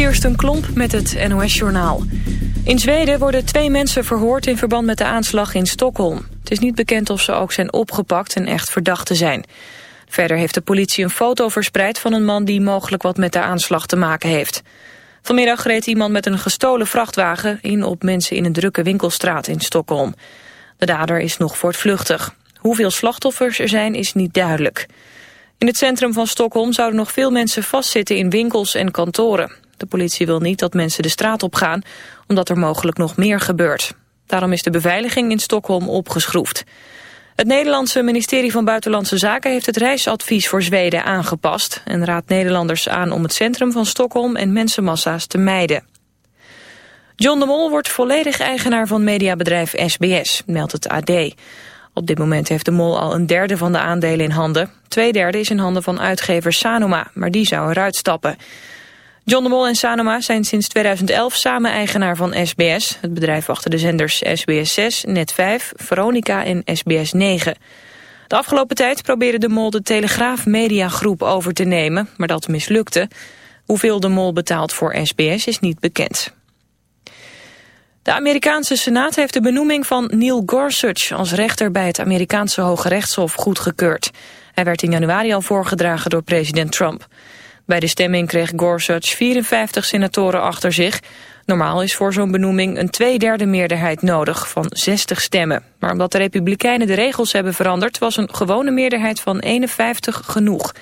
Kirsten Klomp met het NOS-journaal. In Zweden worden twee mensen verhoord in verband met de aanslag in Stockholm. Het is niet bekend of ze ook zijn opgepakt en echt verdachten zijn. Verder heeft de politie een foto verspreid van een man die mogelijk wat met de aanslag te maken heeft. Vanmiddag reed iemand met een gestolen vrachtwagen in op mensen in een drukke winkelstraat in Stockholm. De dader is nog voortvluchtig. Hoeveel slachtoffers er zijn is niet duidelijk. In het centrum van Stockholm zouden nog veel mensen vastzitten in winkels en kantoren. De politie wil niet dat mensen de straat op gaan, omdat er mogelijk nog meer gebeurt. Daarom is de beveiliging in Stockholm opgeschroefd. Het Nederlandse ministerie van Buitenlandse Zaken heeft het reisadvies voor Zweden aangepast... en raadt Nederlanders aan om het centrum van Stockholm en mensenmassa's te mijden. John de Mol wordt volledig eigenaar van mediabedrijf SBS, meldt het AD. Op dit moment heeft de Mol al een derde van de aandelen in handen. Twee derde is in handen van uitgever Sanoma, maar die zou eruit stappen. John de Mol en Sanoma zijn sinds 2011 samen eigenaar van SBS. Het bedrijf achter de zenders SBS 6, Net 5, Veronica en SBS 9. De afgelopen tijd probeerde de Mol de Telegraaf Mediagroep over te nemen, maar dat mislukte. Hoeveel de Mol betaalt voor SBS is niet bekend. De Amerikaanse Senaat heeft de benoeming van Neil Gorsuch als rechter bij het Amerikaanse Hoge Rechtshof goedgekeurd. Hij werd in januari al voorgedragen door president Trump. Bij de stemming kreeg Gorsuch 54 senatoren achter zich. Normaal is voor zo'n benoeming een tweederde meerderheid nodig van 60 stemmen. Maar omdat de Republikeinen de regels hebben veranderd... was een gewone meerderheid van 51 genoeg.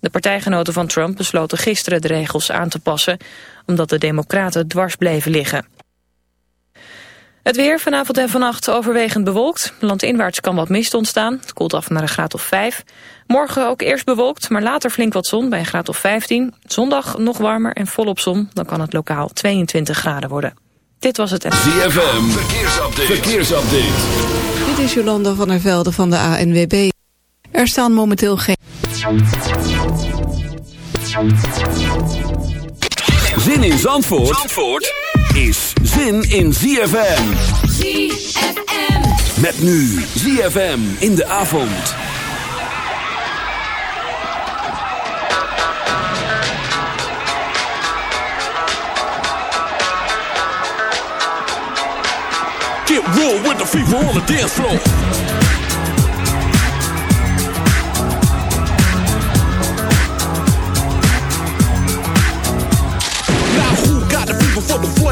De partijgenoten van Trump besloten gisteren de regels aan te passen... omdat de democraten dwars bleven liggen. Het weer vanavond en vannacht overwegend bewolkt. Landinwaarts kan wat mist ontstaan. Het koelt af naar een graad of 5. Morgen ook eerst bewolkt, maar later flink wat zon bij een graad of 15. Zondag nog warmer en volop zon. Dan kan het lokaal 22 graden worden. Dit was het... ZFM, verkeersupdate. verkeersupdate. Dit is Jolanda van der Velde van de ANWB. Er staan momenteel geen... Zin in Zandvoort? Zandvoort? Is zin in ZFM. ZFM. Met nu ZFM in de avond. Get real with the fever on the dance floor.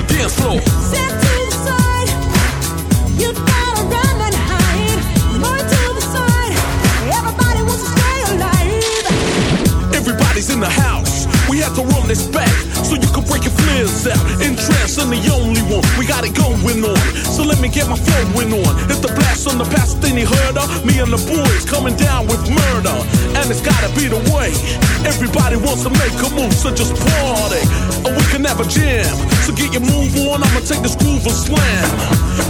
The dance floor. Step to the side. You gotta stay alive. Everybody's in the house, we have to run lives out in the only one. We got it going on. So let me get my flowing on. Hit the blast on the past, then he heard of. Me and the boys coming down with murder. And it's gotta be the way. Everybody wants to make a move, so just party. Or we can have a jam. So get your move on. I'ma take this groove and slam.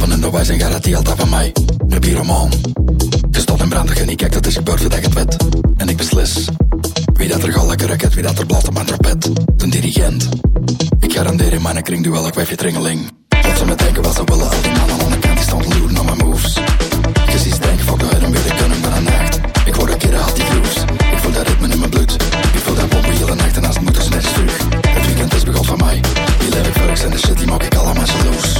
Van een de en jij dat die altijd van mij. Nu pyromaan, gestopt en brandig en ik kijk dat is gebeurd voordat ik het wet. En ik beslis, wie dat er gal lekker raket, wie dat er blad op mijn trapet. De dirigent, ik garandeer in mijn kring duel, ik wijf je tringeling. Wat ze me denken, wat ze willen, al die mannen aan de kant, die staan loeren naar mijn moves. Je ziet denken, fuck de huid en willen kunnen, maar een nacht. Ik word een keer haalt die grooves, ik voel dat ritme in mijn bloed. Ik voel dat pompen heel de nacht en als het moet, is net terug. Het weekend is begon van mij, Je leef ik en de shit, die maak ik allemaal zo los.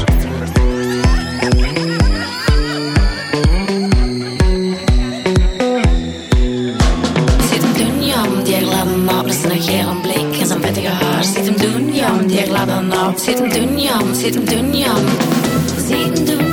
dünyam, senin dünyam, senin dünyam, senin dünyam.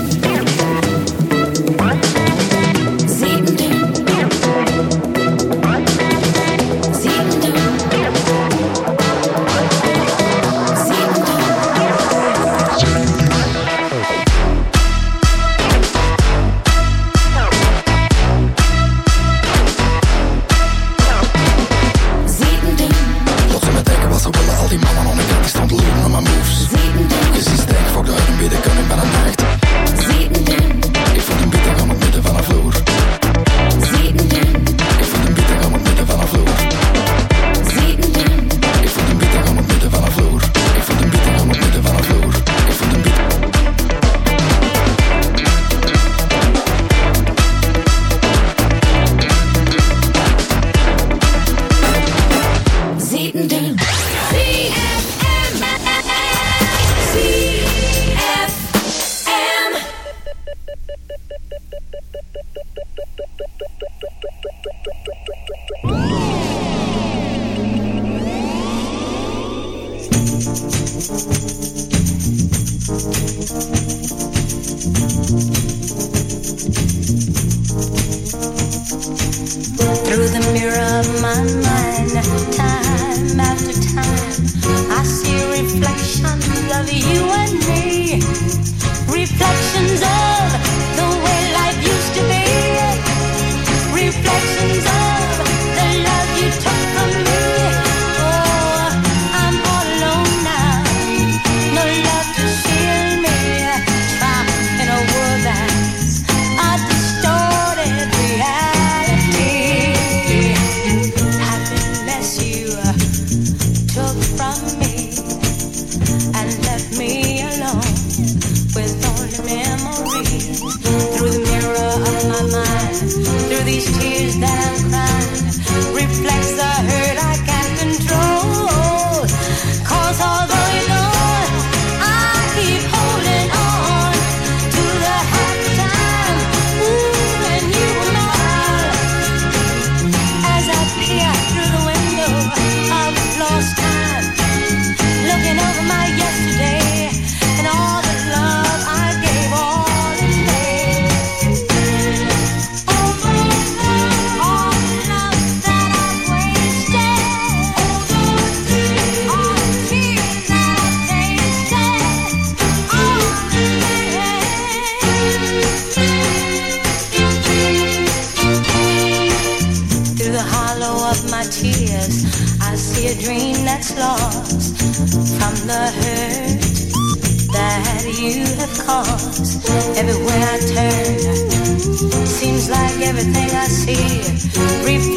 Have. Everywhere I turn, seems like everything I see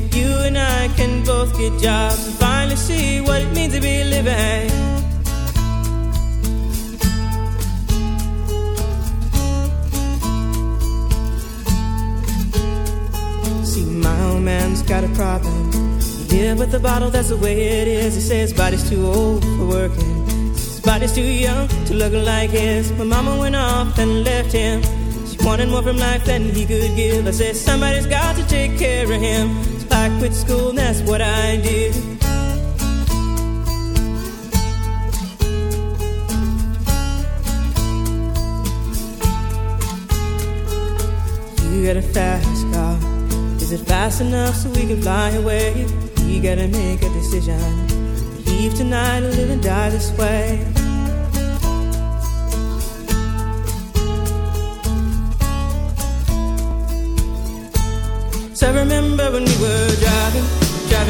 You and I can both get jobs and finally see what it means to be living. See, my old man's got a problem. Live with the bottle, that's the way it is. He says body's too old for working. His body's too young to look like his. My mama went off and left him She wanted more from life than he could give. I said, somebody's got to take care of him. I quit school, and that's what I did. You got a fast car. Is it fast enough so we can fly away? We gotta make a decision. Leave tonight or live and die this way. So I remember when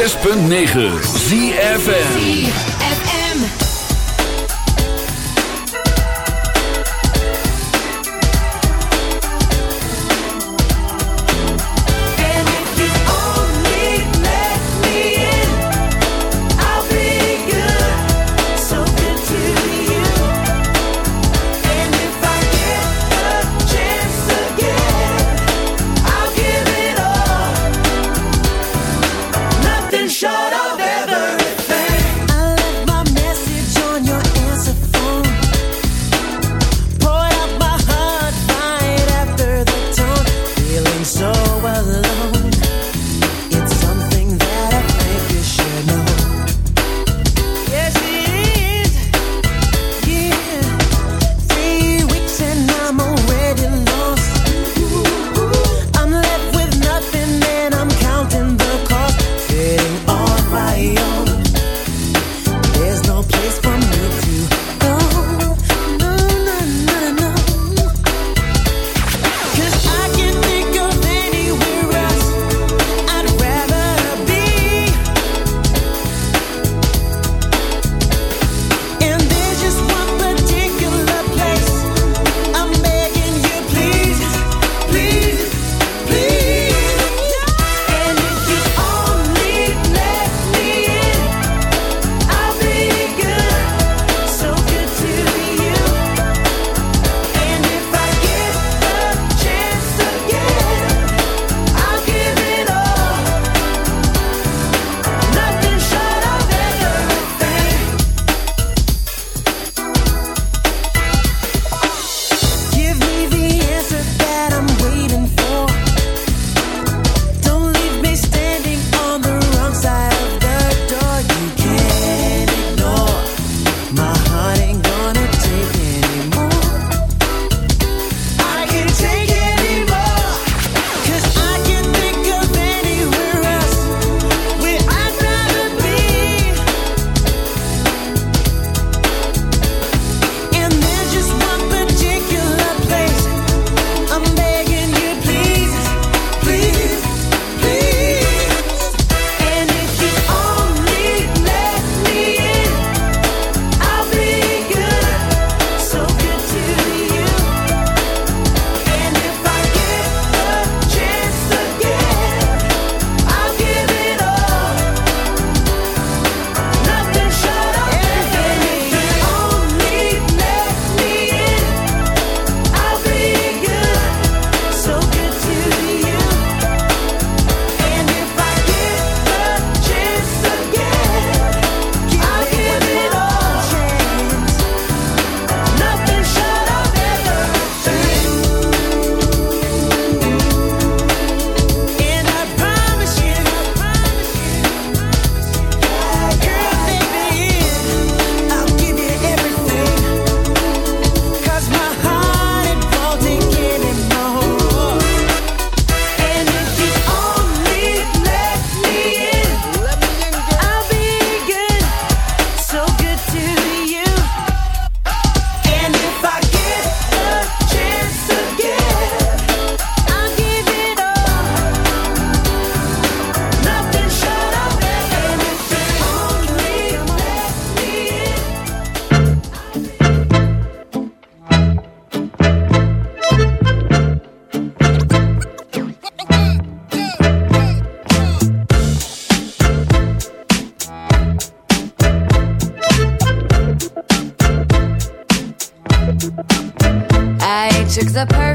6.9 ZFN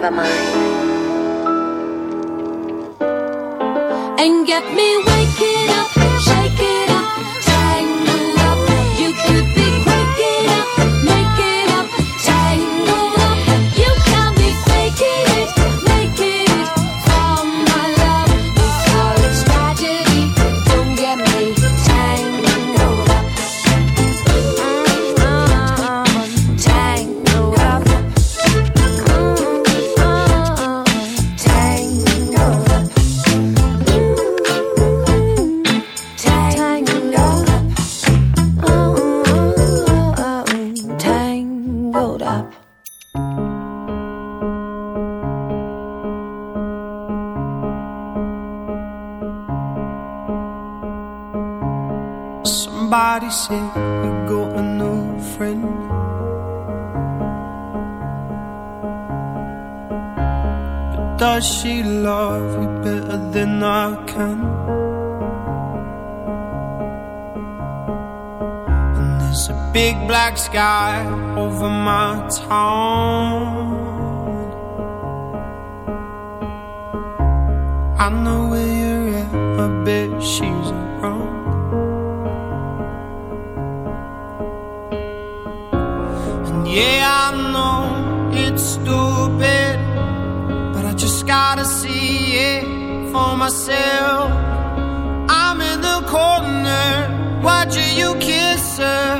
Never mind. And get me waking sky over my town. I know where you're at, I bet she's around. And yeah, I know it's stupid, but I just gotta see it for myself. I'm in the corner watching you kiss her.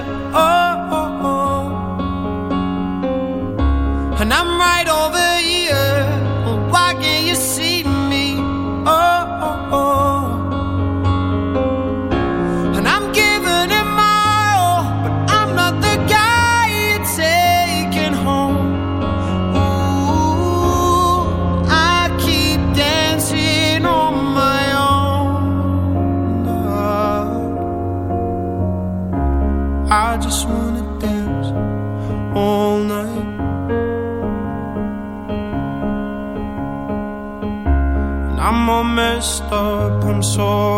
Up,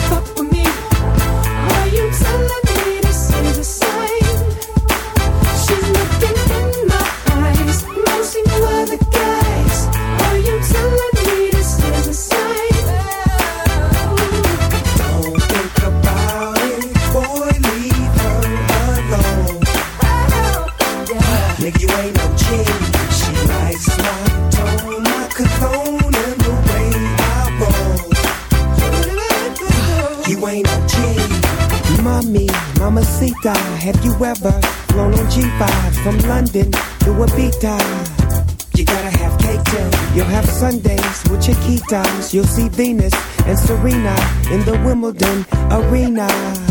Chiquitas. You'll see Venus and Serena in the Wimbledon arena.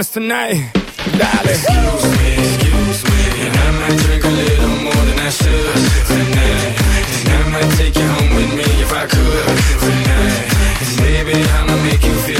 promise tonight, darling. Excuse me, excuse me, and I might drink a little more than I should tonight. And I might take you home with me if I could tonight. And maybe I'ma make you feel